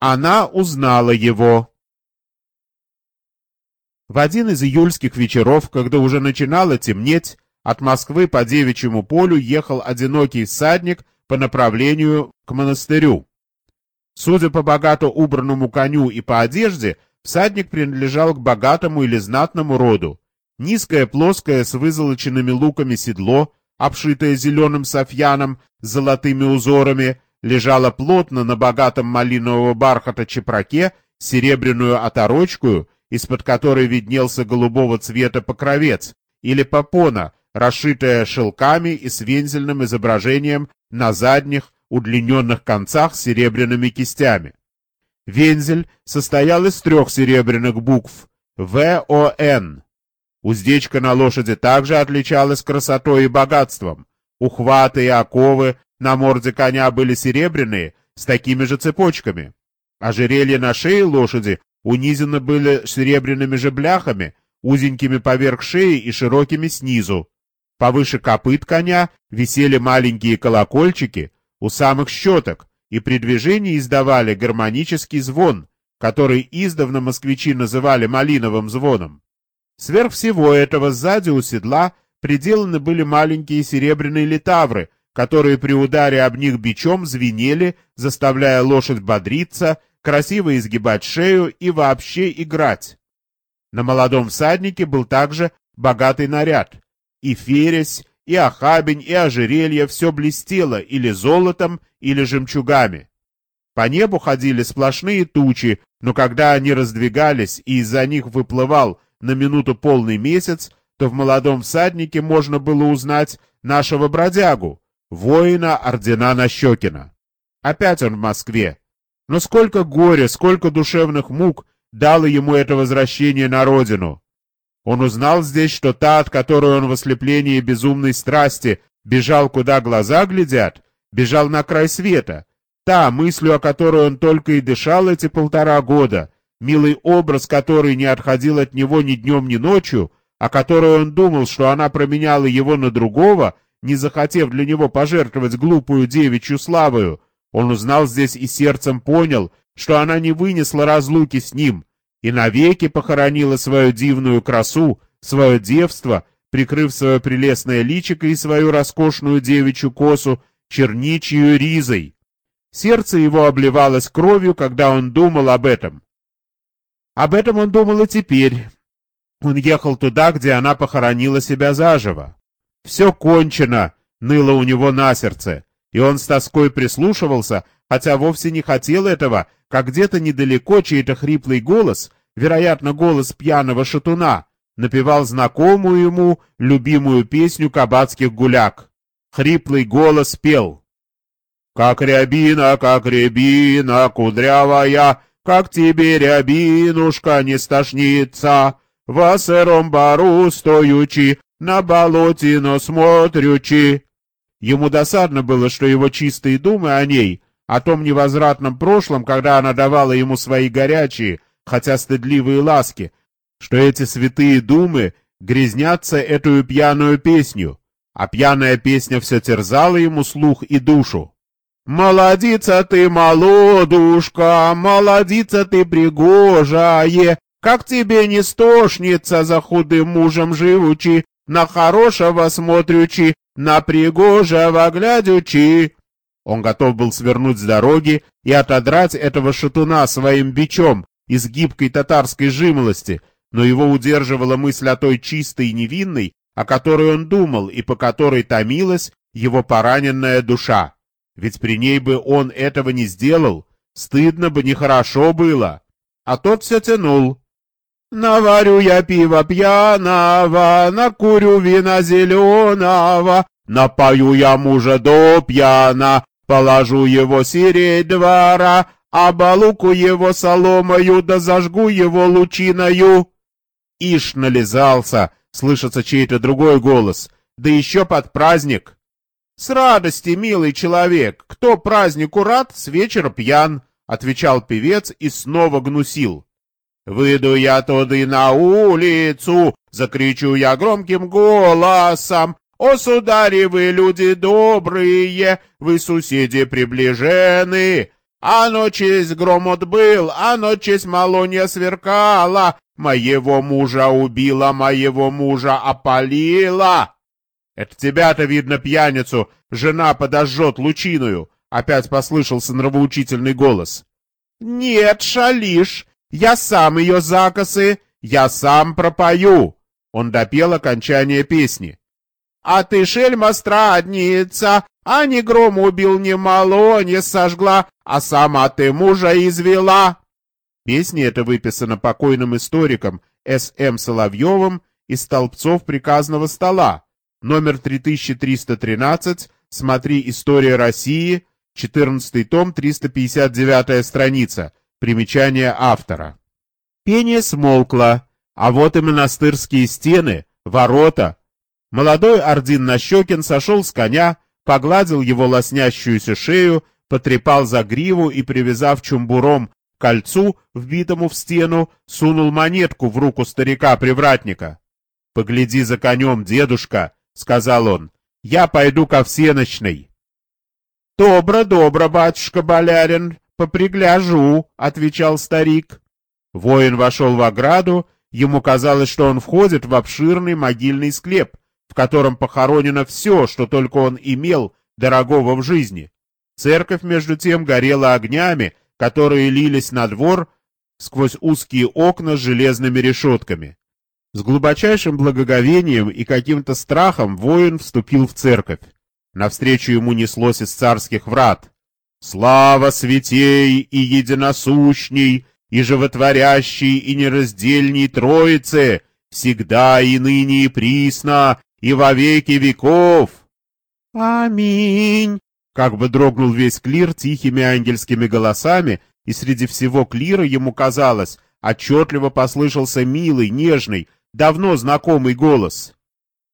Она узнала его. В один из июльских вечеров, когда уже начинало темнеть, от Москвы по Девичьему полю ехал одинокий всадник по направлению к монастырю. Судя по богато убранному коню и по одежде, всадник принадлежал к богатому или знатному роду. Низкое, плоское, с вызолоченными луками седло, обшитое зеленым софьяном с золотыми узорами, лежало плотно на богатом малинового бархата чепраке, серебряную оторочку из-под которой виднелся голубого цвета покровец, или попона, расшитая шелками и с вензельным изображением на задних удлиненных концах серебряными кистями. Вензель состоял из трех серебряных букв «ВОН». Уздечка на лошади также отличалась красотой и богатством. Ухваты и оковы на морде коня были серебряные, с такими же цепочками. Ожерелье на шее лошади унизаны были серебряными же бляхами, узенькими поверх шеи и широкими снизу. Повыше копыт коня висели маленькие колокольчики у самых щеток, и при движении издавали гармонический звон, который издавна москвичи называли малиновым звоном. Сверх всего этого сзади у седла приделаны были маленькие серебряные литавры, которые при ударе об них бичом звенели, заставляя лошадь бодриться красиво изгибать шею и вообще играть. На молодом всаднике был также богатый наряд. И фересь, и охабень, и ожерелье все блестело или золотом, или жемчугами. По небу ходили сплошные тучи, но когда они раздвигались и из-за них выплывал на минуту полный месяц, то в молодом всаднике можно было узнать нашего бродягу, воина ордена Нащекина. Опять он в Москве, но сколько горя, сколько душевных мук дало ему это возвращение на родину. Он узнал здесь, что та, от которой он в ослеплении безумной страсти бежал, куда глаза глядят, бежал на край света, та, мыслью о которой он только и дышал эти полтора года, милый образ которой не отходил от него ни днем, ни ночью, о которой он думал, что она променяла его на другого, не захотев для него пожертвовать глупую девичью славою, он узнал здесь и сердцем понял, что она не вынесла разлуки с ним и навеки похоронила свою дивную красу, свое девство, прикрыв свое прелестное личико и свою роскошную девичью косу черничью ризой. Сердце его обливалось кровью, когда он думал об этом. Об этом он думал и теперь. Он ехал туда, где она похоронила себя заживо. Все кончено, ныло у него на сердце и он с тоской прислушивался, хотя вовсе не хотел этого, как где-то недалеко чей-то хриплый голос, вероятно, голос пьяного шатуна, напевал знакомую ему любимую песню кабацких гуляк. Хриплый голос пел. «Как рябина, как рябина, кудрявая, как тебе, рябинушка, не стошнится, в сыром бару стоючи, на болотино смотрючи, Ему досадно было, что его чистые думы о ней, о том невозвратном прошлом, когда она давала ему свои горячие, хотя стыдливые ласки, что эти святые думы грязнятся эту пьяную песню, а пьяная песня все терзала ему слух и душу. «Молодица ты, молодушка, молодица ты, пригожая, как тебе не стошнится за худым мужем живучи, на хорошего смотрючи, на пригожего глядючи. Он готов был свернуть с дороги и отодрать этого шатуна своим бичом из гибкой татарской жимолости, но его удерживала мысль о той чистой и невинной, о которой он думал и по которой томилась его пораненная душа. Ведь при ней бы он этого не сделал, стыдно бы, нехорошо было. А тот все тянул. Наварю я пиво пьяного, накурю вина зеленого, напою я мужа до пьяна, положу его сиреть двора, оболуку его соломою, да зажгу его лучиною. Ишь нализался, слышится чей-то другой голос, да еще под праздник. С радости, милый человек, кто празднику рад, с вечера пьян, отвечал певец и снова гнусил. Выйду я туды на улицу, закричу я громким голосом. О, судари, вы люди добрые, вы соседи приближены. а ночись гром отбыл, а ночись малонья сверкала, моего мужа убила, моего мужа опалила. Это тебя-то, видно, пьяницу, жена подожжет лучиную, опять послышался нравоучительный голос. Нет, шалишь, я сам ее закосы, я сам пропою. Он допел окончание песни. А ты, шельма страдница, а не гром убил, ни мало не сожгла, а сама ты мужа извела. Песня эта выписана покойным историком С.М. Соловьевым из столбцов приказного стола, номер 3313, смотри «История России», 14 том, 359 страница, примечание автора. Пение смолкло, а вот и монастырские стены, ворота. Молодой Ордин Нащекин сошел с коня, погладил его лоснящуюся шею, потрепал за гриву и, привязав чумбуром кольцу, вбитому в стену, сунул монетку в руку старика-привратника. — Погляди за конем, дедушка, — сказал он, — я пойду ко всеночной. — Добро, добро, батюшка-болярин, попригляжу, — отвечал старик. Воин вошел в ограду, ему казалось, что он входит в обширный могильный склеп, в котором похоронено все, что только он имел дорогого в жизни. Церковь, между тем, горела огнями, которые лились на двор сквозь узкие окна с железными решетками. С глубочайшим благоговением и каким-то страхом воин вступил в церковь. Навстречу ему неслось из царских врат. «Слава святей и единосущней, и животворящей и нераздельней Троице, всегда и ныне и присно, и во веки веков. Аминь. Как бы дрогнул весь клир тихими ангельскими голосами, и среди всего клира ему казалось, отчетливо послышался милый, нежный, давно знакомый голос.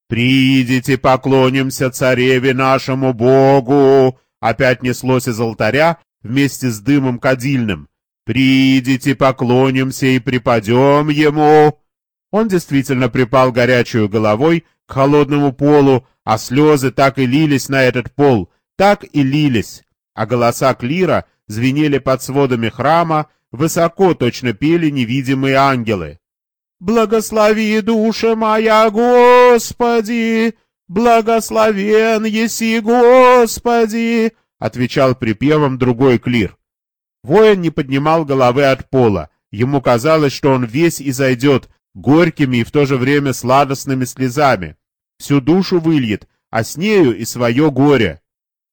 «Придите, поклонимся цареве нашему Богу!» Опять неслось из алтаря вместе с дымом кадильным. «Придите, поклонимся и припадем ему!» Он действительно припал горячую головой к холодному полу, а слезы так и лились на этот пол, так и лились, а голоса клира звенели под сводами храма, высоко точно пели невидимые ангелы. «Благослови, душа моя, Господи! Благословен еси, Господи!» — отвечал припевом другой клир. Воин не поднимал головы от пола. Ему казалось, что он весь изойдет горькими и в то же время сладостными слезами. Всю душу выльет, а с нею и свое горе.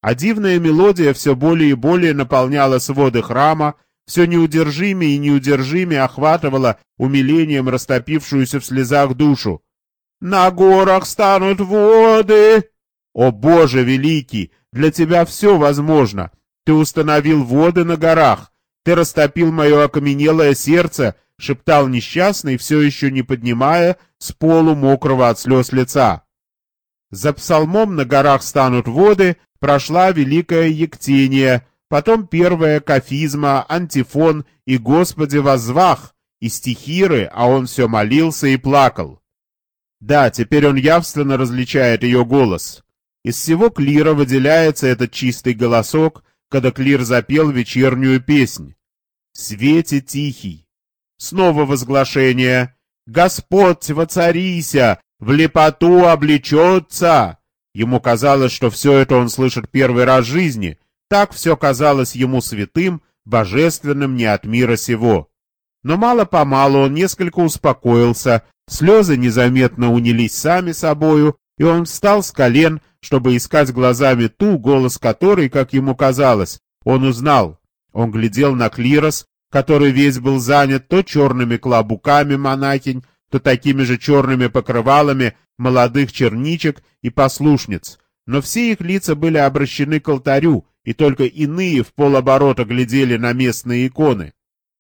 А дивная мелодия все более и более наполняла своды храма, все неудержимее и неудержимее охватывала умилением растопившуюся в слезах душу. «На горах станут воды!» «О Боже великий! Для тебя все возможно! Ты установил воды на горах! Ты растопил мое окаменелое сердце — шептал несчастный, все еще не поднимая с полу мокрого от слез лица. За псалмом на горах станут воды, прошла великая Ектения, потом первая кафизма, антифон и Господи воззвах, и стихиры, а он все молился и плакал. Да, теперь он явственно различает ее голос. Из всего клира выделяется этот чистый голосок, когда клир запел вечернюю песнь. В свете тихий, Снова возглашение. «Господь, воцарися! В лепоту облечется!» Ему казалось, что все это он слышит первый раз в жизни. Так все казалось ему святым, божественным не от мира сего. Но мало-помалу он несколько успокоился, слезы незаметно унились сами собою, и он встал с колен, чтобы искать глазами ту, голос которой, как ему казалось, он узнал. Он глядел на клирос, который весь был занят то черными клобуками монахинь, то такими же черными покрывалами молодых черничек и послушниц, но все их лица были обращены к алтарю, и только иные в полоборота глядели на местные иконы.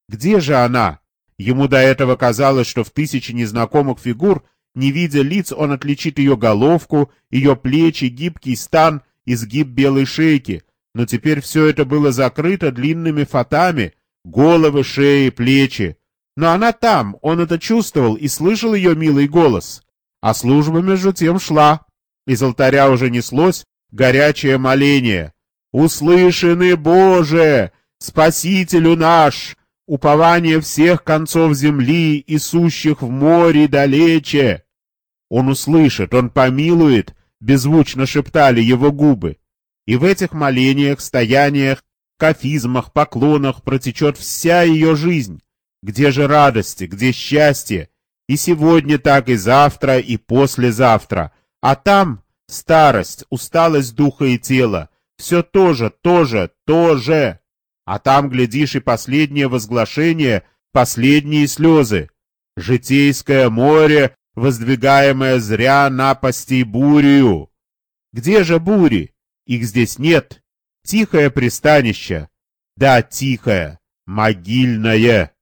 Где же она? Ему до этого казалось, что в тысячи незнакомых фигур, не видя лиц, он отличит ее головку, ее плечи, гибкий стан, изгиб белой шейки, но теперь все это было закрыто длинными фатами, головы, шеи, плечи. Но она там, он это чувствовал и слышал ее милый голос. А служба между тем шла. Из алтаря уже неслось горячее моление. «Услышаны, Боже! Спасителю наш, упование всех концов земли и сущих в море далече. Он услышит, он помилует, беззвучно шептали его губы. И в этих молениях, стояниях, кафизмах, поклонах протечет вся ее жизнь. Где же радости, где счастье? И сегодня так, и завтра, и послезавтра. А там старость, усталость духа и тела. Все то же, то же, то же. А там, глядишь, и последнее возглашение, последние слезы. Житейское море, воздвигаемое зря напасти бурью. Где же бури? Их здесь нет. Тихое пристанище. Да, тихое, могильное.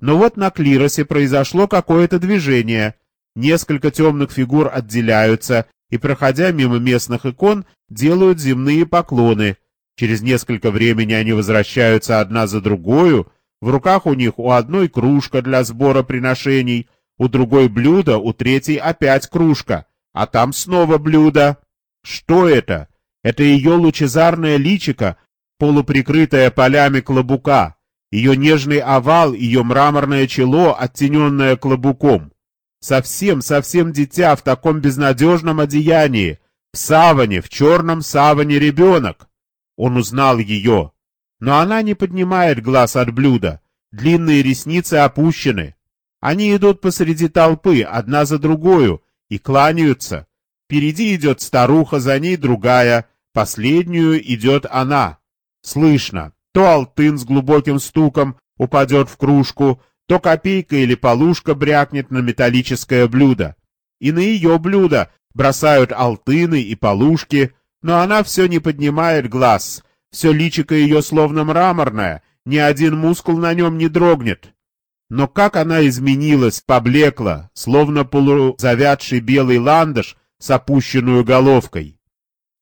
Но вот на клиросе произошло какое-то движение. Несколько темных фигур отделяются и, проходя мимо местных икон, делают земные поклоны. Через несколько времени они возвращаются одна за другою. В руках у них у одной кружка для сбора приношений, у другой блюдо, у третьей опять кружка, а там снова блюдо. Что это? Это ее лучезарное личико, полуприкрытое полями клобука ее нежный овал, ее мраморное чело, оттененное клобуком. Совсем, совсем дитя в таком безнадежном одеянии, в саване, в черном саване ребенок. Он узнал ее. Но она не поднимает глаз от блюда, длинные ресницы опущены. Они идут посреди толпы, одна за другою, и кланяются. Впереди идет старуха, за ней другая, последнюю идет она. Слышно, то алтын с глубоким стуком упадет в кружку, то копейка или полушка брякнет на металлическое блюдо. И на ее блюдо бросают алтыны и полушки, но она все не поднимает глаз, все личико ее словно мраморное, ни один мускул на нем не дрогнет. Но как она изменилась, поблекла, словно полузавядший белый ландыш с опущенную головкой.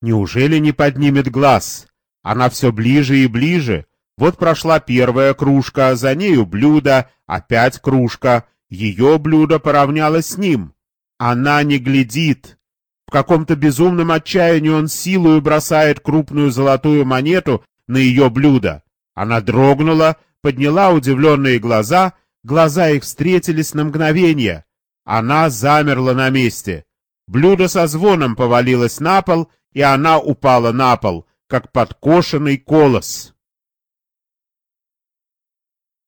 Неужели не поднимет глаз? Она все ближе и ближе. Вот прошла первая кружка, за нею блюдо, опять кружка. Ее блюдо поравнялось с ним. Она не глядит. В каком-то безумном отчаянии он силою бросает крупную золотую монету на ее блюдо. Она дрогнула, подняла удивленные глаза, глаза их встретились на мгновение. Она замерла на месте. Блюдо со звоном повалилось на пол, и она упала на пол, как подкошенный колос.